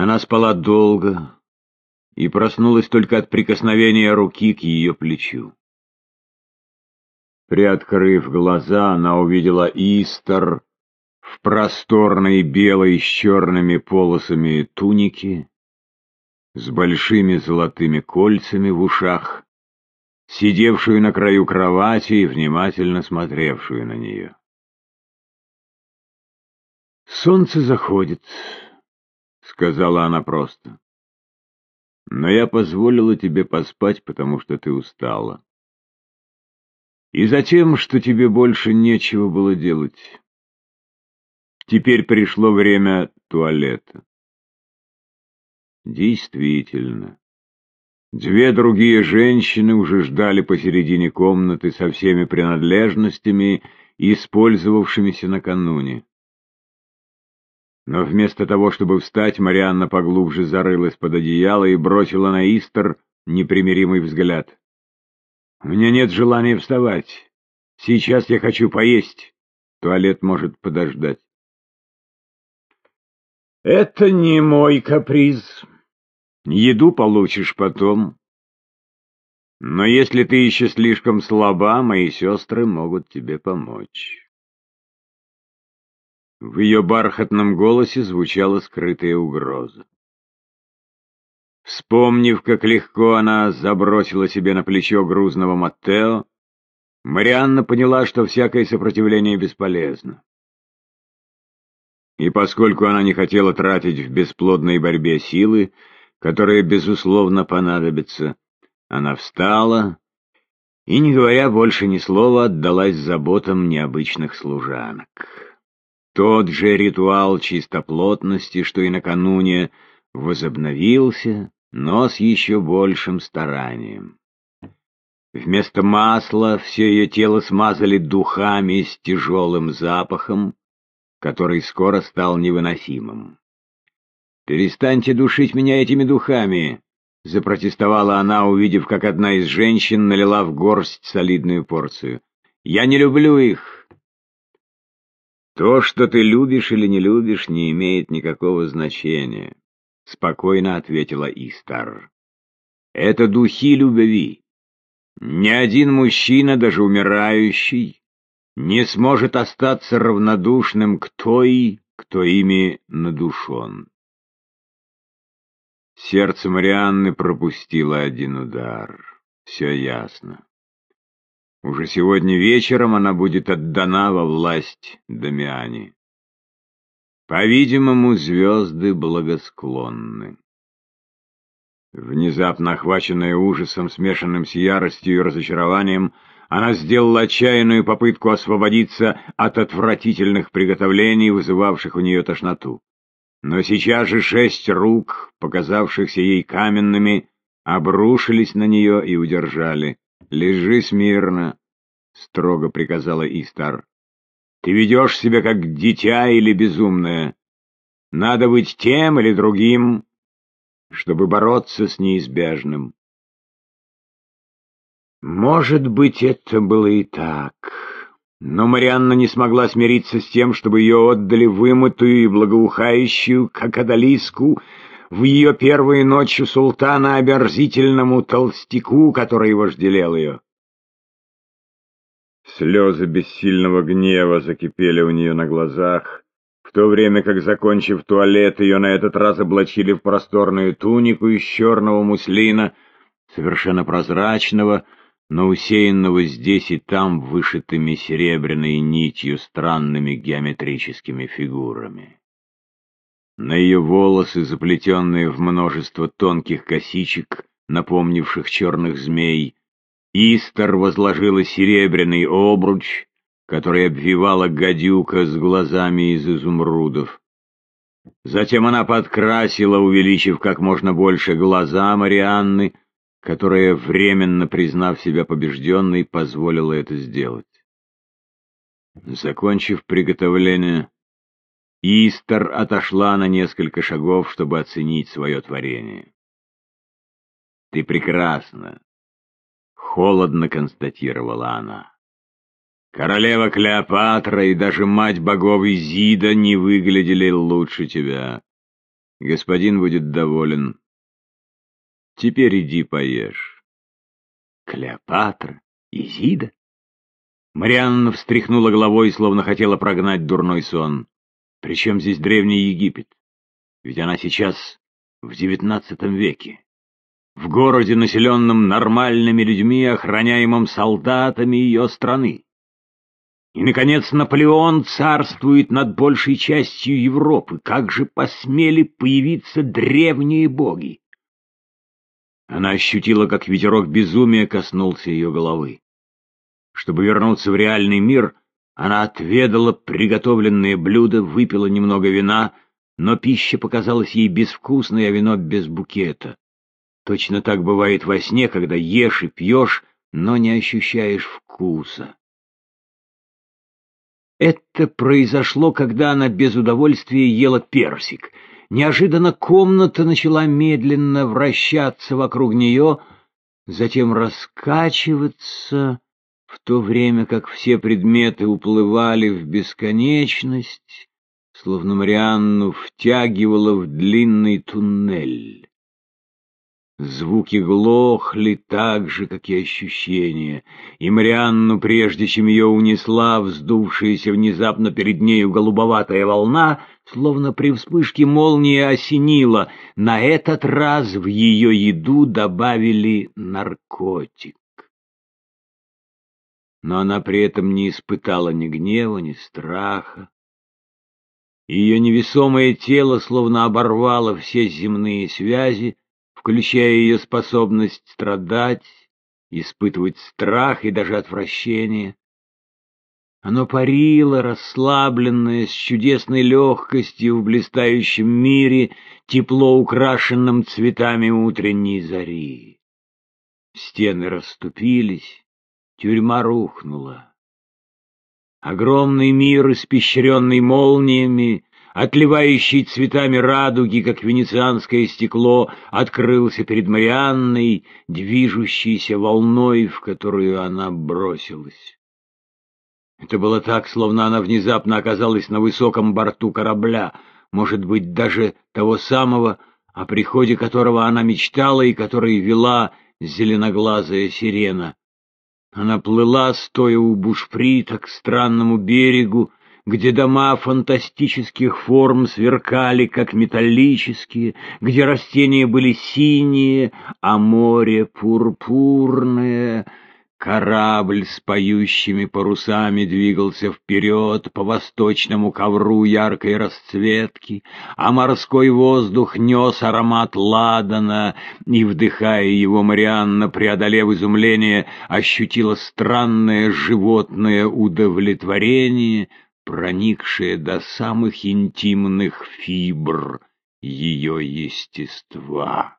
Она спала долго и проснулась только от прикосновения руки к ее плечу. Приоткрыв глаза, она увидела Истер в просторной белой с черными полосами туники, с большими золотыми кольцами в ушах, сидевшую на краю кровати и внимательно смотревшую на нее. «Солнце заходит», — сказала она просто. «Но я позволила тебе поспать, потому что ты устала. И затем, что тебе больше нечего было делать. Теперь пришло время туалета». Действительно. Две другие женщины уже ждали посередине комнаты со всеми принадлежностями, использовавшимися накануне. Но вместо того, чтобы встать, Марианна поглубже зарылась под одеяло и бросила на Истер непримиримый взгляд. «У меня нет желания вставать. Сейчас я хочу поесть. Туалет может подождать». «Это не мой каприз», Еду получишь потом. Но если ты еще слишком слаба, мои сестры могут тебе помочь. В ее бархатном голосе звучала скрытая угроза. Вспомнив, как легко она забросила себе на плечо грузного Маттео, Марианна поняла, что всякое сопротивление бесполезно. И поскольку она не хотела тратить в бесплодной борьбе силы, которая, безусловно, понадобится. Она встала и, не говоря больше ни слова, отдалась заботам необычных служанок. Тот же ритуал чистоплотности, что и накануне, возобновился, но с еще большим старанием. Вместо масла все ее тело смазали духами с тяжелым запахом, который скоро стал невыносимым. «Перестаньте душить меня этими духами!» — запротестовала она, увидев, как одна из женщин налила в горсть солидную порцию. «Я не люблю их!» «То, что ты любишь или не любишь, не имеет никакого значения», — спокойно ответила Истар. «Это духи любви. Ни один мужчина, даже умирающий, не сможет остаться равнодушным к той, кто ими надушен». Сердце Марианны пропустило один удар. Все ясно. Уже сегодня вечером она будет отдана во власть Дамиане. По-видимому, звезды благосклонны. Внезапно охваченная ужасом, смешанным с яростью и разочарованием, она сделала отчаянную попытку освободиться от отвратительных приготовлений, вызывавших у нее тошноту. Но сейчас же шесть рук, показавшихся ей каменными, обрушились на нее и удержали. «Лежи смирно», — строго приказала Истар. «Ты ведешь себя как дитя или безумное. Надо быть тем или другим, чтобы бороться с неизбежным». Может быть, это было и так. Но Марианна не смогла смириться с тем, чтобы ее отдали вымытую и благоухающую, как одолиску, в ее первую ночь у султана оберзительному толстяку, который вожделел ее. Слезы бессильного гнева закипели у нее на глазах, в то время как, закончив туалет, ее на этот раз облачили в просторную тунику из черного муслина, совершенно прозрачного, но усеянного здесь и там вышитыми серебряной нитью странными геометрическими фигурами. На ее волосы, заплетенные в множество тонких косичек, напомнивших черных змей, Истер возложила серебряный обруч, который обвивала гадюка с глазами из изумрудов. Затем она подкрасила, увеличив как можно больше глаза Марианны, которая, временно признав себя побежденной, позволила это сделать. Закончив приготовление, Истер отошла на несколько шагов, чтобы оценить свое творение. «Ты прекрасна!» — холодно констатировала она. «Королева Клеопатра и даже мать богов Изида не выглядели лучше тебя. Господин будет доволен. Теперь иди поешь. Клеопатра? Изида? Марианна встряхнула головой, словно хотела прогнать дурной сон. Причем здесь Древний Египет? Ведь она сейчас в девятнадцатом веке. В городе, населенном нормальными людьми, охраняемом солдатами ее страны. И, наконец, Наполеон царствует над большей частью Европы. Как же посмели появиться древние боги? Она ощутила, как ветерок безумия коснулся ее головы. Чтобы вернуться в реальный мир, она отведала приготовленные блюда, выпила немного вина, но пища показалась ей безвкусной, а вино без букета. Точно так бывает во сне, когда ешь и пьешь, но не ощущаешь вкуса. Это произошло, когда она без удовольствия ела персик. Неожиданно комната начала медленно вращаться вокруг нее, затем раскачиваться, в то время как все предметы уплывали в бесконечность, словно Марианну втягивало в длинный туннель. Звуки глохли так же, как и ощущения, и Марианну, прежде чем ее унесла вздувшаяся внезапно перед нею голубоватая волна, словно при вспышке молнии осенила, на этот раз в ее еду добавили наркотик. Но она при этом не испытала ни гнева, ни страха. Ее невесомое тело словно оборвало все земные связи, включая ее способность страдать, испытывать страх и даже отвращение. Оно парило, расслабленное, с чудесной легкостью в блистающем мире, тепло украшенном цветами утренней зари. Стены расступились, тюрьма рухнула. Огромный мир, испещренный молниями, отливающий цветами радуги, как венецианское стекло, открылся перед Марианной, движущейся волной, в которую она бросилась. Это было так, словно она внезапно оказалась на высоком борту корабля, может быть, даже того самого, о приходе которого она мечтала и который вела зеленоглазая сирена. Она плыла, стоя у бушприта, к странному берегу, где дома фантастических форм сверкали, как металлические, где растения были синие, а море пурпурное. Корабль с поющими парусами двигался вперед по восточному ковру яркой расцветки, а морской воздух нес аромат ладана, и, вдыхая его, Марианна, преодолев изумление, ощутила странное животное удовлетворение — проникшее до самых интимных фибр ее естества.